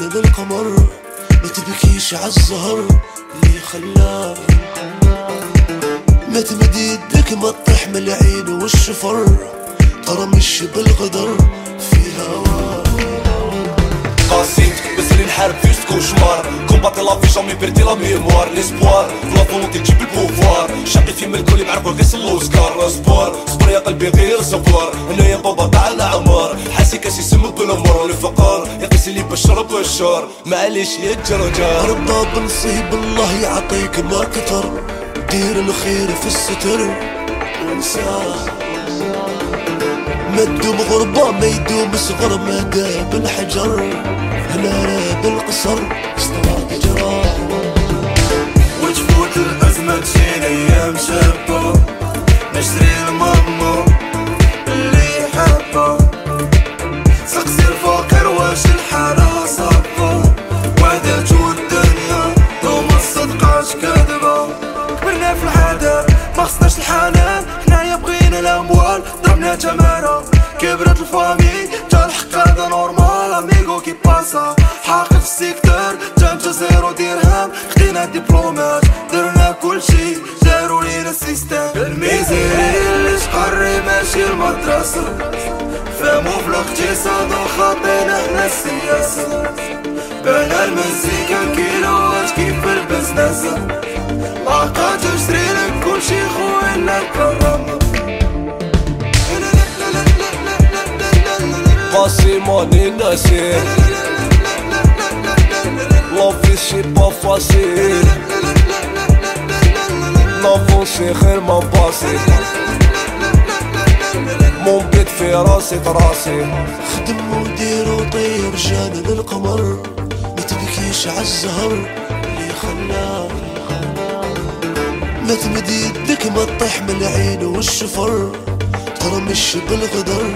القمر ما تبكيش عالزهر اللي خلاه ما تمد يدك ما تطيح من العين والشفر. ترى مش بالغدر في هوا. قاسيت بس اللي نحارب كوشمار. كومباتي لا في جامي بيردي لا ميموار. ليسبوار لا فولونتي تجيب البوفوار. شقي في ملك اللي معرفو غير الاوسكار سبور صبر يا قلبي غير صبر أنا يا بابا تاع العمر حاسي كاسي سم بالامر الفقر يا قيس اللي بشر بشر. معليش يا جرجار. رضا بنصيب الله يعطيك ما كتر دير الخير في الستر. وانساه ما تدوم غربة ما يدوم صغر ما داب الحجر هنا راب القصر استوى جرار وتفوت الأزمة تجينا أيام شابة نشري الماما اللي حابة سقسي الفقير واش الحالة صعبة وعدات الدنيا لو ما صدقاش كذبة كبرنا في الحدث ما خصناش الحنان كبرت ال famille تا الحق هذا normal amigo qué pasa. حاقد في ال secteur تا zéro درهم خدينا دبلومات درنا كل شي. داروا لينا ال système. ال misère اللي شقري ماشي المدرسة. فهموا في الاقتصاد وخاطينا حنا السياسة. بنا المزيكا كيلوات كيف البزنس. لاقات تشتري لك كل شي خوينا الكرامة قاسي ماني ناسي لافي شي با فاسيل نافونسي خير ما باسي مون بيت في راسي تراسي خدم ودير وطير جان للقمر ما تبكيش عالزهر اللي خلاه ما تمد يدك ما تطيح من العين والشفر. ترى مش بالغدر